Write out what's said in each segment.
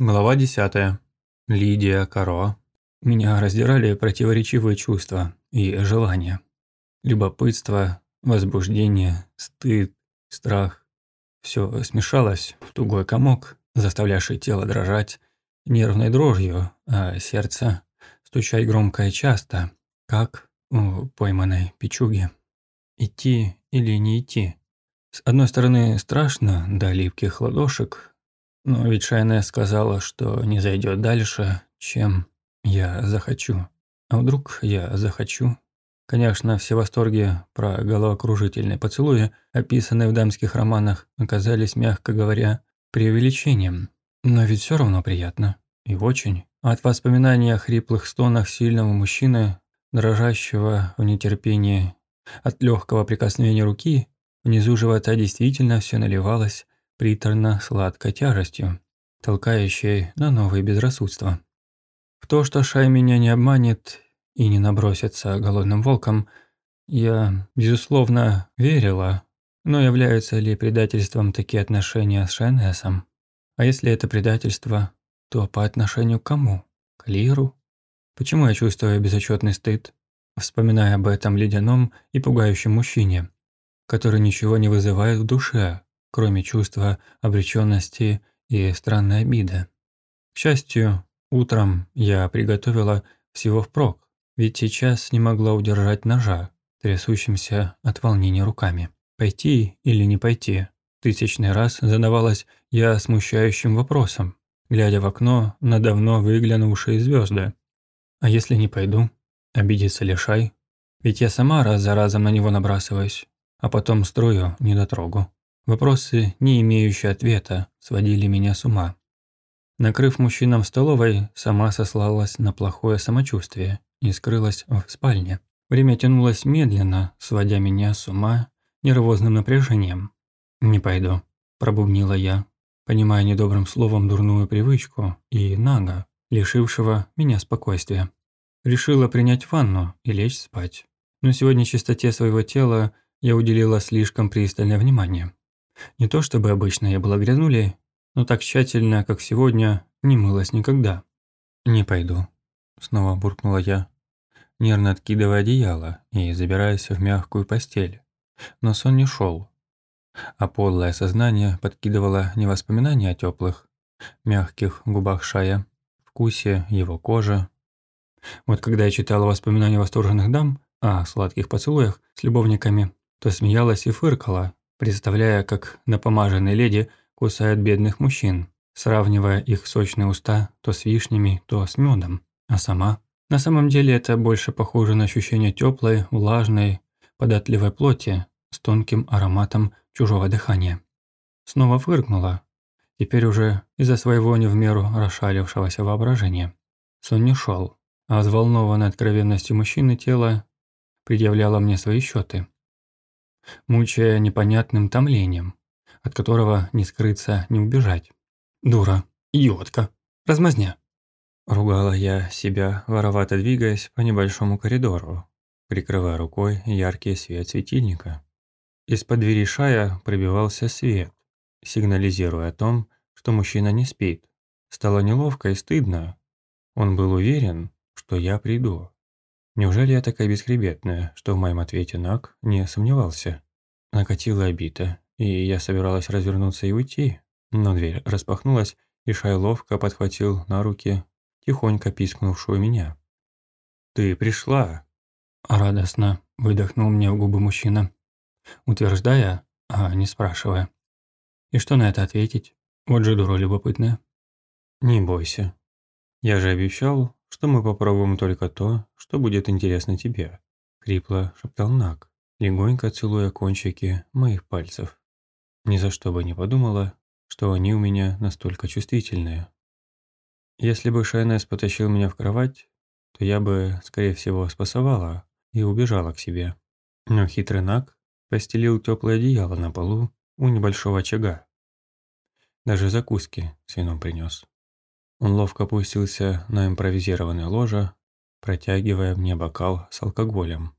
Глава 10. Лидия Каро. Меня раздирали противоречивые чувства и желания. Любопытство, возбуждение, стыд, страх. Все смешалось в тугой комок, заставлявший тело дрожать нервной дрожью, а сердце стучать громко и часто, как у пойманной печуги. Идти или не идти? С одной стороны, страшно до липких ладошек, но ведь Шайне сказала, что не зайдет дальше, чем я захочу. А вдруг я захочу? Конечно, все восторги про головокружительные поцелуи, описанные в дамских романах, оказались, мягко говоря, преувеличением. Но ведь все равно приятно. И очень. От воспоминания о хриплых стонах сильного мужчины, дрожащего в нетерпении, от легкого прикосновения руки, внизу живота действительно все наливалось приторно-сладкой тяжестью, толкающей на новые безрассудства. В то, что Шай меня не обманет и не набросится голодным волком, я, безусловно, верила, но являются ли предательством такие отношения с Шайнесом? А если это предательство, то по отношению к кому? К Лиру? Почему я чувствую безотчетный стыд, вспоминая об этом ледяном и пугающем мужчине, который ничего не вызывает в душе, кроме чувства обреченности и странной обиды. К счастью, утром я приготовила всего впрок, ведь сейчас не могла удержать ножа, трясущимся от волнения руками. Пойти или не пойти? Тысячный раз задавалась я смущающим вопросом, глядя в окно на давно выглянувшие звезды. А если не пойду? Обидится ли Шай? Ведь я сама раз за разом на него набрасываюсь, а потом строю недотрогу. Вопросы, не имеющие ответа, сводили меня с ума. Накрыв мужчинам столовой, сама сослалась на плохое самочувствие и скрылась в спальне. Время тянулось медленно, сводя меня с ума нервозным напряжением. «Не пойду», – пробубнила я, понимая недобрым словом дурную привычку и нага, лишившего меня спокойствия. Решила принять ванну и лечь спать. Но сегодня чистоте своего тела я уделила слишком пристальное внимание. Не то чтобы обычно я была грязнулей, но так тщательно, как сегодня, не мылась никогда. «Не пойду», – снова буркнула я, нервно откидывая одеяло и забираясь в мягкую постель. Но сон не шел, а подлое сознание подкидывало не воспоминания о теплых, мягких губах Шая, вкусе его кожи. Вот когда я читала воспоминания восторженных дам о сладких поцелуях с любовниками, то смеялась и фыркала, представляя, как напомаженные леди кусают бедных мужчин, сравнивая их сочные уста то с вишнями, то с медом. А сама? На самом деле это больше похоже на ощущение теплой, влажной, податливой плоти с тонким ароматом чужого дыхания. Снова фыркнула, теперь уже из-за своего не в меру расшалившегося воображения. Сон не шел, а взволнованной откровенностью мужчины тело предъявляло мне свои счеты мучая непонятным томлением, от которого не скрыться, не убежать. «Дура, идиотка, размазня!» Ругала я себя, воровато двигаясь по небольшому коридору, прикрывая рукой яркий свет светильника. Из-под двери шая пробивался свет, сигнализируя о том, что мужчина не спит. Стало неловко и стыдно. Он был уверен, что я приду. Неужели я такая бесхребетная, что в моем ответе Нак не сомневался? Накатила обида, и я собиралась развернуться и уйти, но дверь распахнулась, и Шай ловко подхватил на руки тихонько пискнувшую меня. «Ты пришла!» Радостно выдохнул мне в губы мужчина, утверждая, а не спрашивая. И что на это ответить? Вот же дура любопытная. «Не бойся. Я же обещал, что мы попробуем только то, что будет интересно тебе», — хрипло шептал Нак, легонько целуя кончики моих пальцев. Ни за что бы не подумала, что они у меня настолько чувствительные. Если бы Шайнес потащил меня в кровать, то я бы, скорее всего, спасовала и убежала к себе. Но хитрый Нак постелил теплое одеяло на полу у небольшого очага. Даже закуски с вином принес. Он ловко опустился на импровизированное ложе, протягивая мне бокал с алкоголем.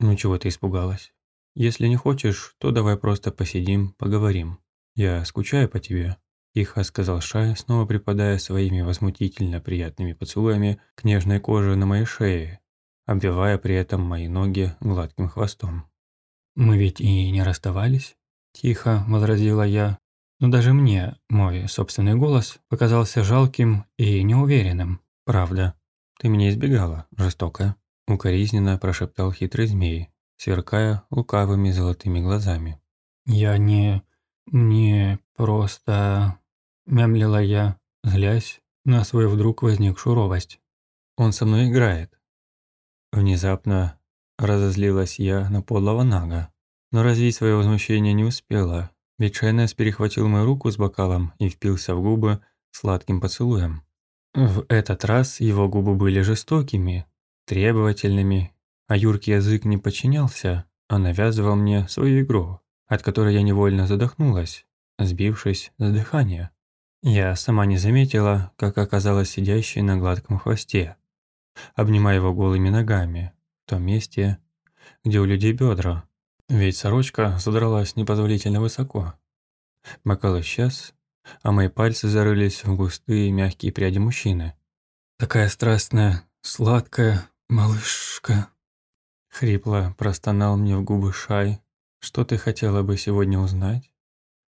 «Ну чего ты испугалась? Если не хочешь, то давай просто посидим, поговорим. Я скучаю по тебе. – тихо сказал Шай, снова припадая своими возмутительно приятными поцелуями к нежной коже на моей шее, обвивая при этом мои ноги гладким хвостом. «Мы ведь и не расставались?» – тихо возразила я, но даже мне мой собственный голос показался жалким и неуверенным. «Правда, ты меня избегала, жестоко», – укоризненно прошептал хитрый змей, сверкая лукавыми золотыми глазами. «Я не... не просто...» – мямлила я, злясь на свою вдруг возникшую ровость. «Он со мной играет». Внезапно разозлилась я на подлого Нага, но развить свое возмущение не успела, ведь Шайнес перехватил мою руку с бокалом и впился в губы сладким поцелуем. В этот раз его губы были жестокими, требовательными, а юркий язык не подчинялся, а навязывал мне свою игру, от которой я невольно задохнулась, сбившись с дыхания. Я сама не заметила, как оказалась сидящей на гладком хвосте, обнимая его голыми ногами, в том месте, где у людей бедра, ведь сорочка задралась непозволительно высоко. Бокал исчез, а мои пальцы зарылись в густые мягкие пряди мужчины. «Такая страстная, сладкая малышка!» Хрипло простонал мне в губы Шай. «Что ты хотела бы сегодня узнать?»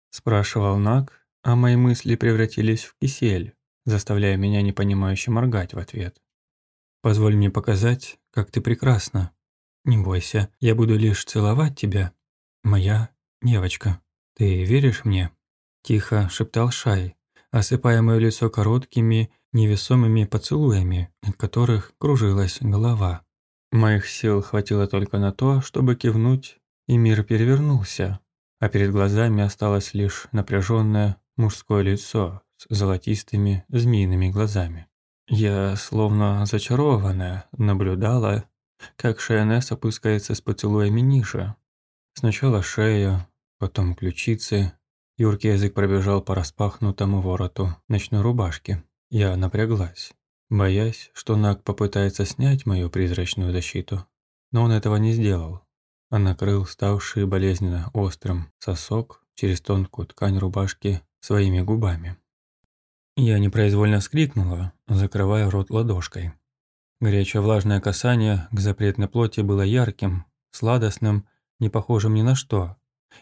Спрашивал Нак, а мои мысли превратились в кисель, заставляя меня непонимающе моргать в ответ. «Позволь мне показать, как ты прекрасна», «Не бойся, я буду лишь целовать тебя, моя девочка. Ты веришь мне?» Тихо шептал Шай, осыпая мое лицо короткими, невесомыми поцелуями, от которых кружилась голова. Моих сил хватило только на то, чтобы кивнуть, и мир перевернулся, а перед глазами осталось лишь напряженное мужское лицо с золотистыми змеиными глазами. Я, словно зачарованная, наблюдала, как Шайонес опускается с поцелуями ниже. Сначала шея, потом ключицы. Юркий язык пробежал по распахнутому вороту ночной рубашки. Я напряглась, боясь, что Наг попытается снять мою призрачную защиту. Но он этого не сделал, а накрыл ставший болезненно острым сосок через тонкую ткань рубашки своими губами. Я непроизвольно вскрикнула, закрывая рот ладошкой. Горячее влажное касание к запретной плоти было ярким, сладостным, не похожим ни на что,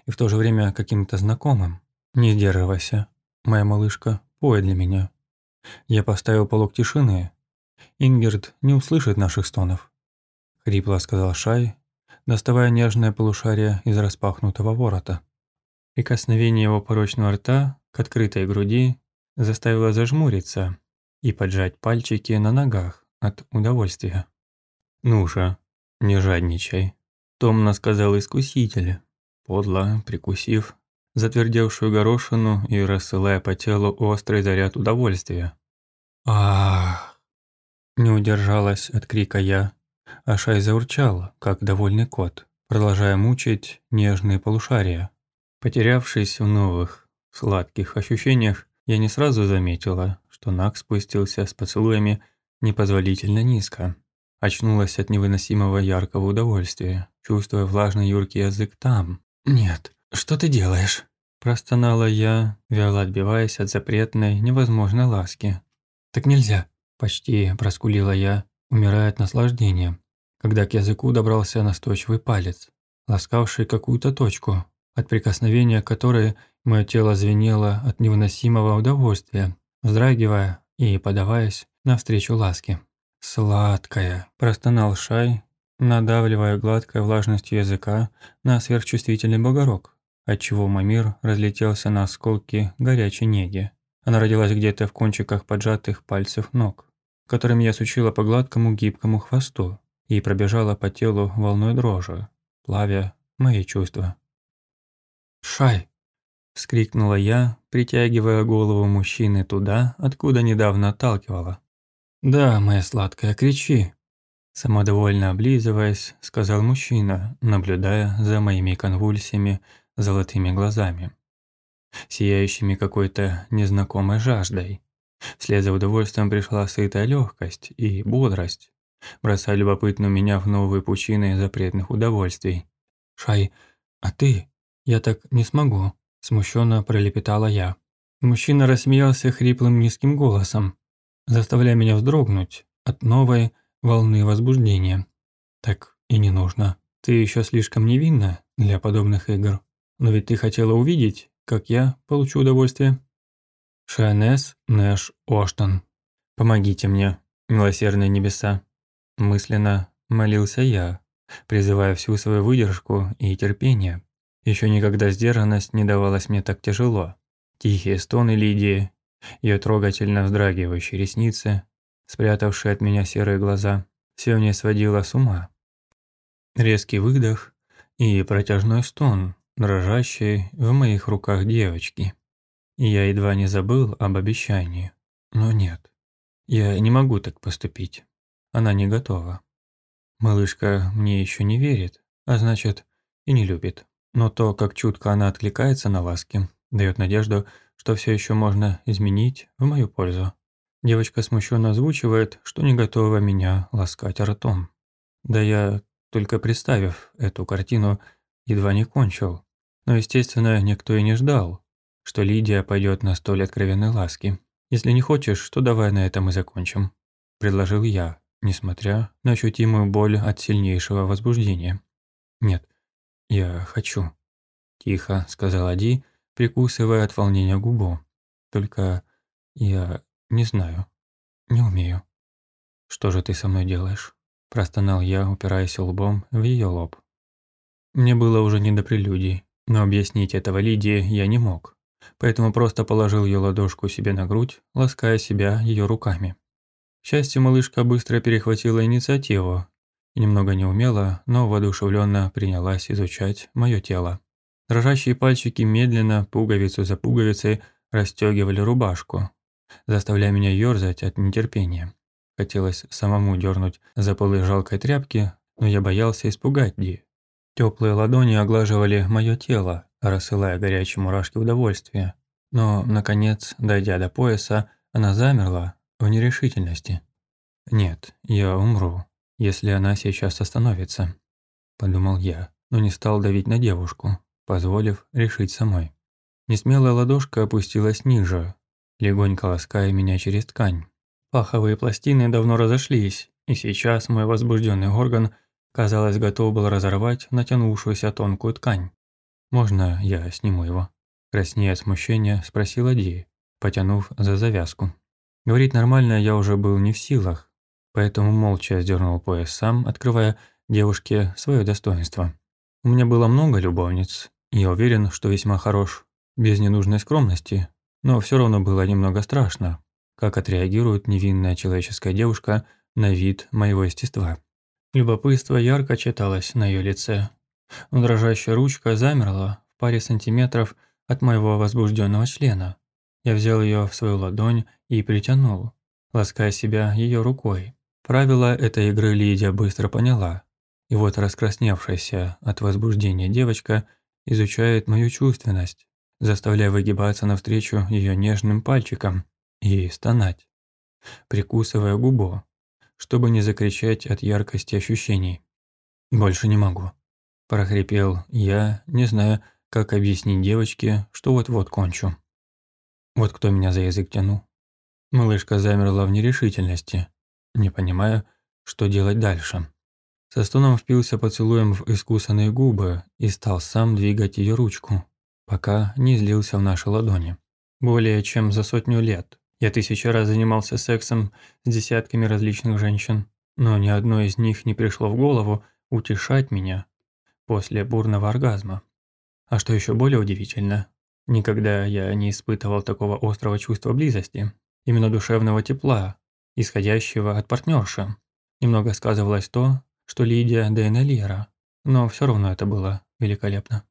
и в то же время каким-то знакомым. «Не сдерживайся, моя малышка, пой для меня». Я поставил полог тишины. Ингерт не услышит наших стонов. Хрипло сказал Шай, доставая нежное полушарие из распахнутого ворота. Прикосновение его порочного рта к открытой груди заставило зажмуриться и поджать пальчики на ногах от удовольствия. «Ну же, не жадничай», – томно сказал искуситель, подло прикусив затвердевшую горошину и рассылая по телу острый заряд удовольствия. «Ах!» – не удержалась от крика я, а Шай заурчал, как довольный кот, продолжая мучить нежные полушария. Потерявшись в новых, сладких ощущениях, я не сразу заметила, что Нак спустился с поцелуями непозволительно низко. Очнулась от невыносимого яркого удовольствия, чувствуя влажный юркий язык там. «Нет, что ты делаешь?» Простонала я, вяло отбиваясь от запретной, невозможной ласки. «Так нельзя!» – почти проскулила я, умирая от наслаждения, когда к языку добрался настойчивый палец, ласкавший какую-то точку, от прикосновения которой мое тело звенело от невыносимого удовольствия, вздрагивая и подаваясь навстречу ласке. «Сладкая», – простонал Шай, надавливая гладкой влажностью языка на сверхчувствительный бугорок, отчего мой мир разлетелся на осколки горячей неги. Она родилась где-то в кончиках поджатых пальцев ног, которыми я сучила по гладкому гибкому хвосту и пробежала по телу волной дрожи, плавя мои чувства. «Шай!» – вскрикнула я, притягивая голову мужчины туда, откуда недавно отталкивала. «Да, моя сладкая, кричи!» Самодовольно облизываясь, сказал мужчина, наблюдая за моими конвульсиями золотыми глазами, сияющими какой-то незнакомой жаждой. Вслед за удовольствием пришла сытая легкость и бодрость, бросая любопытную меня в новые пучины запретных удовольствий. «Шай, а ты? Я так не смогу», – смущенно пролепетала я. Мужчина рассмеялся хриплым низким голосом, заставляя меня вздрогнуть от новой волны возбуждения. Так и не нужно. Ты еще слишком невинна для подобных игр. Но ведь ты хотела увидеть, как я получу удовольствие. Шайнес Нэш Оштон. Помогите мне, милосердные небеса. Мысленно молился я, призывая всю свою выдержку и терпение. Еще никогда сдержанность не давалась мне так тяжело. Тихие стоны Лидии, ее трогательно вздрагивающие ресницы, спрятавшие от меня серые глаза, все мне сводило с ума. Резкий выдох и протяжной стон, дрожащий в моих руках девочки. я едва не забыл об обещании. Но нет, я не могу так поступить. Она не готова. Малышка мне еще не верит, а значит и не любит. Но то, как чутко она откликается на ласки, дает надежду, что все еще можно изменить в мою пользу. Девочка смущенно озвучивает, что не готова меня ласкать ртом. Да я, только представив эту картину, едва не кончил. Но, естественно, никто и не ждал, что Лидия пойдет на столь откровенной ласки. «Если не хочешь, то давай на этом и закончим», – предложил я, несмотря на ощутимую боль от сильнейшего возбуждения. «Нет, я хочу», – тихо сказала Ди, прикусывая от волнения губу. «Только я не знаю, не умею». «Что же ты со мной делаешь?» – простонал я, упираясь лбом в ее лоб. Мне было уже не до прелюдий, но объяснить этого Лидии я не мог, поэтому просто положил ее ладошку себе на грудь, лаская себя ее руками. К счастью, малышка быстро перехватила инициативу и немного неумело, но воодушевленно принялась изучать мое тело. Дрожащие пальчики медленно, пуговицу за пуговицей, расстегивали рубашку, заставляя меня ерзать от нетерпения. Хотелось самому дернуть за полы жалкой тряпки, но я боялся испугать Ди. Теплые ладони оглаживали мое тело, рассылая горячие мурашки удовольствия. Но, наконец, дойдя до пояса, она замерла в нерешительности. «Нет, я умру, если она сейчас остановится», – подумал я, но не стал давить на девушку, позволив решить самой. Несмелая ладошка опустилась ниже, легонько лаская меня через ткань. Паховые пластины давно разошлись, и сейчас мой возбужденный орган Казалось, готов был разорвать натянувшуюся тонкую ткань. «Можно я сниму его?» Краснея от смущения, спросила Ди, потянув за завязку. Говорить нормально я уже был не в силах, поэтому молча сдернул пояс сам, открывая девушке свое достоинство. У меня было много любовниц, я уверен, что весьма хорош, без ненужной скромности, но все равно было немного страшно, как отреагирует невинная человеческая девушка на вид моего естества. Любопытство ярко читалось на ее лице. Но дрожащая ручка замерла в паре сантиметров от моего возбужденного члена. Я взял ее в свою ладонь и притянул, лаская себя ее рукой. Правила этой игры Лидия быстро поняла. И вот раскрасневшаяся от возбуждения девочка изучает мою чувственность, заставляя выгибаться навстречу ее нежным пальчикам и стонать, прикусывая губу чтобы не закричать от яркости ощущений. «Больше не могу», – прохрипел я, не зная, как объяснить девочке, что вот-вот кончу. Вот кто меня за язык тянул. Малышка замерла в нерешительности, не понимая, что делать дальше. Со стоном впился поцелуем в искусанные губы и стал сам двигать ее ручку, пока не излился в наши ладони. Более чем за сотню лет я тысячу раз занимался сексом с десятками различных женщин, но ни одной из них не пришло в голову утешать меня после бурного оргазма. А что еще более удивительно, никогда я не испытывал такого острого чувства близости, именно душевного тепла, исходящего от партнерши. Немного сказывалось то, что Лидия Дэйна Лера, но все равно это было великолепно.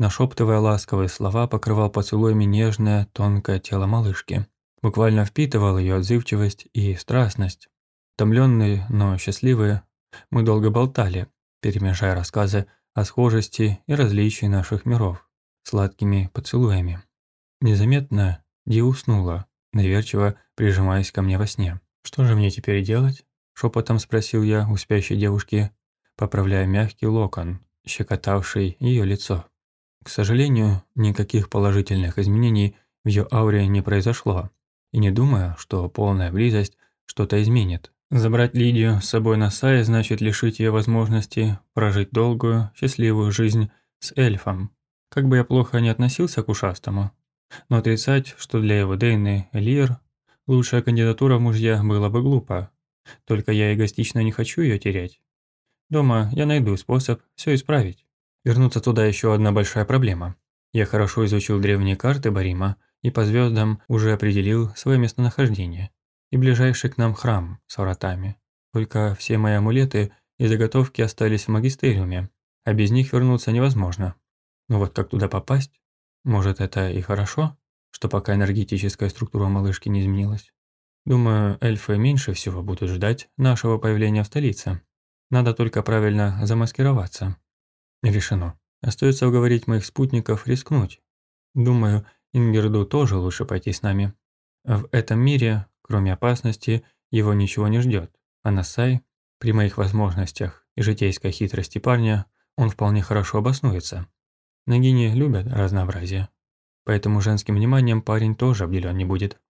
Нашептывая ласковые слова, покрывал поцелуями нежное, тонкое тело малышки буквально впитывал ее отзывчивость и страстность. Томленные, но счастливые, мы долго болтали, перемешая рассказы о схожести и различии наших миров сладкими поцелуями. Незаметно Ди уснула, доверчиво прижимаясь ко мне во сне. «Что же мне теперь делать?» – шепотом спросил я у спящей девушки, поправляя мягкий локон, щекотавший ее лицо. К сожалению, никаких положительных изменений в ее ауре не произошло, и не думаю, что полная близость что-то изменит. Забрать Лидию с собой на Сай значит лишить ее возможности прожить долгую, счастливую жизнь с эльфом. Как бы я плохо не относился к ушастому, но отрицать, что для его Дейны Лир лучшая кандидатура в мужья было бы глупо. Только я эгоистично не хочу ее терять. Дома я найду способ все исправить. Вернуться туда еще одна большая проблема. Я хорошо изучил древние карты Барима и по звездам уже определил свое местонахождение и ближайший к нам храм с вратами. Только все мои амулеты и заготовки остались в магистериуме, а без них вернуться невозможно. Но вот как туда попасть? Может, это и хорошо, что пока энергетическая структура малышки не изменилась? Думаю, эльфы меньше всего будут ждать нашего появления в столице. Надо только правильно замаскироваться. Решено. Остается уговорить моих спутников рискнуть. Думаю, Ингерду тоже лучше пойти с нами. В этом мире, кроме опасности, его ничего не ждет. А Насай, при моих возможностях и житейской хитрости парня, он вполне хорошо обоснуется. Нагини любят разнообразие. Поэтому женским вниманием парень тоже обделен не будет.